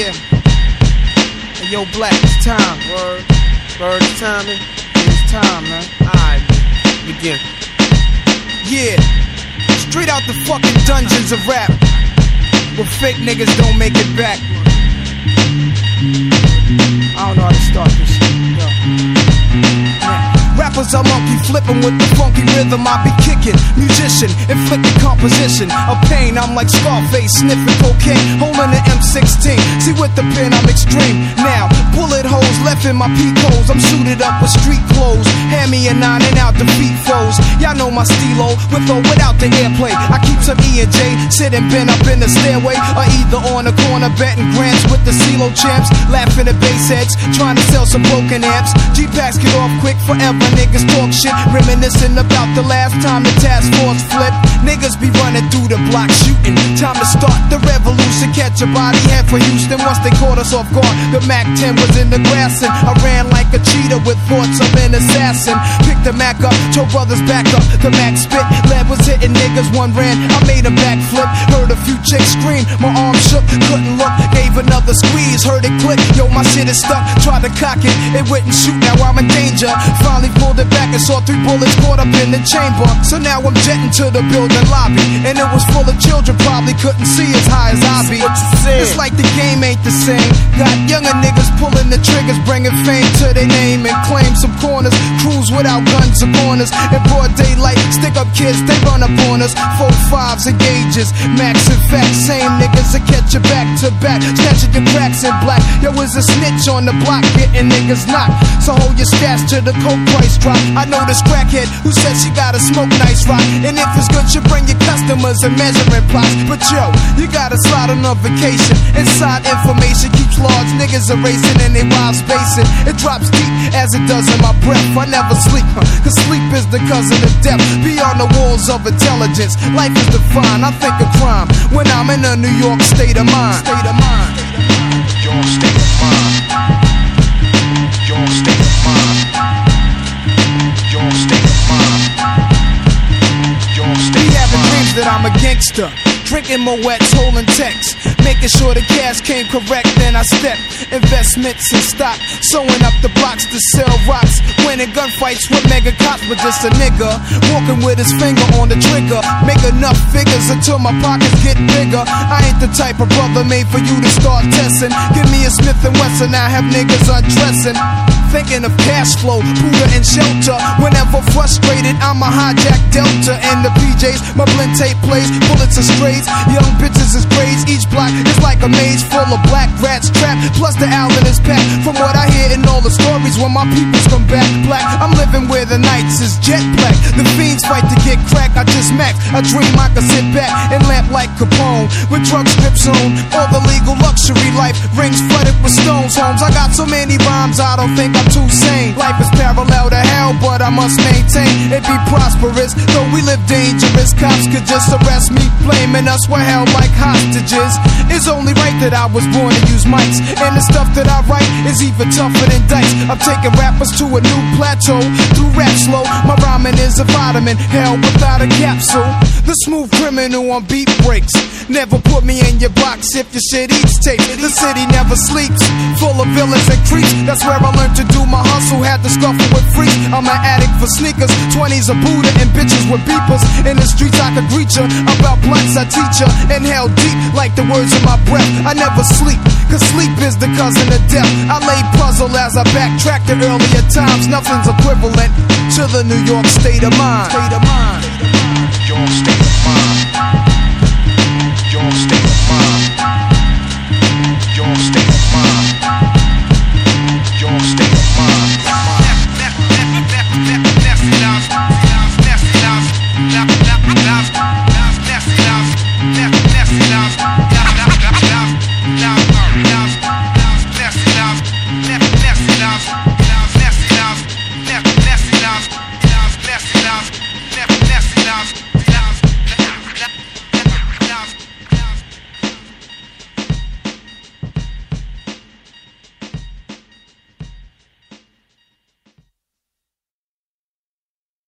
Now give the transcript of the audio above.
Yeah. Hey, yo, Black, it's time. Word. Word, it's time. It's time, man. Alright, begin. Yeah. Straight out the fucking dungeons of rap. Where fake niggas don't make it back. Rappers are monkey flipping with the funky rhythm I be kicking. Musician, inflicting composition of pain. I'm like Scarface, sniffing cocaine, holding an M16. See with the pen I'm extreme. Now bullet holes left in my peak holes. I'm suited up with Hand me a nine and out the defeat foes. Y'all know my stilo with or without the airplay. I keep some E and J sitting bent up in the stairway, or either on the corner betting grants with the CeeLo champs, laughing at bass heads, trying to sell some broken amps. G packs get off quick forever niggas talk shit, reminiscing about the last time the task force flipped. Niggas be running through the block shooting. Time to start the revolution. Catch a body head for Houston once they caught us off guard. The MAC 10 was in the grass and I ran like a cheetah with thoughts of an assassin. Picked the Mac up, told brothers back up. The Mac spit, lead was hitting niggas. One ran, I made a backflip. Heard a few chicks scream, my arm shook, couldn't look. Gave another squeeze, heard it click. Yo, my shit is stuck. Tried to cock it, it wouldn't shoot. Now I'm in danger. Finally pulled it back and saw three bullets caught up in the chamber. So now I'm jetting to the building lobby. And it was full of children, probably couldn't see as high as I be. It's like the game ain't the same. Got younger niggas pulling the triggers, bringing fame to their name and claim some corners. Cruise without guns or corners. In broad daylight, stick up kids, they run up on us. Four fives and gauges, max facts. Same niggas that catch you back to back. Catching your cracks in black. Yo, is a snitch on the block, getting niggas knocked. So hold your stash to the coke price drop. I know this crackhead who said she gotta smoke nice rock. And if it's good, you bring your customers and measuring plots. But yo, you gotta slide on a vacation. Inside information keeps large niggas erasing and they wives spacing. It drops deep as it does in my breath. I never sleep, huh? cause sleep is the cousin of death. Beyond the walls of intelligence, life is defined. I think of crime when I'm in a New York state of mind. State of mind. Your state of mind. Your state of mind. Your state of mind. Your Be state of having mind. dreams that I'm a gangster. Drinking Moet's, holding Tecs. Making sure the cash came correct, then I step. Investments in stock. Sewing up the blocks to sell rocks. Winning gunfights with mega cops, but just a nigga. Walking with his finger on the trigger. Make enough figures until my pockets get bigger. I ain't the type of brother made for you to start testing. Give me a Smith and Wesson, I have niggas undressing. Thinking of cash flow, Buddha and shelter. Whenever frustrated, I'm a hijack Delta and the PJs. My blend tape plays, bullets and strays. Young bitches is braids. Each block is like a maze full of black rats trapped. Plus the Allen is packed. All the stories, when my peoples come back black, I'm living where the nights is jet black. The fiends fight to get crack. I just max. I dream I can sit back and lamp like Capone with drug strips on. All the legal luxury life rings flooded with stones. Homes. I got so many rhymes, I don't think I'm too sane. Life is parallel to hell, I must maintain it be prosperous. Though we live dangerous, cops could just arrest me, blaming us for hell like hostages. It's only right that I was born to use mics, and the stuff that I write is even tougher than dice. I'm taking rappers to a new plateau through rap slow. My rhyming is a vitamin, hell without a capsule. Smooth criminal on beat breaks. Never put me in your box if your shit eats tape. The city never sleeps, full of villains and creeps. That's where I learned to do my hustle. Had to scuffle with freaks. I'm an addict for sneakers, 20s a Buddha and bitches with beepers. In the streets I could greet ya. About blunts I teach ya. Inhale deep like the words in my breath. I never sleep, cause sleep is the cousin of death. I lay puzzle as I backtrack to earlier times. Nothing's equivalent to the New York state of mind. State of mind. Your state your stay.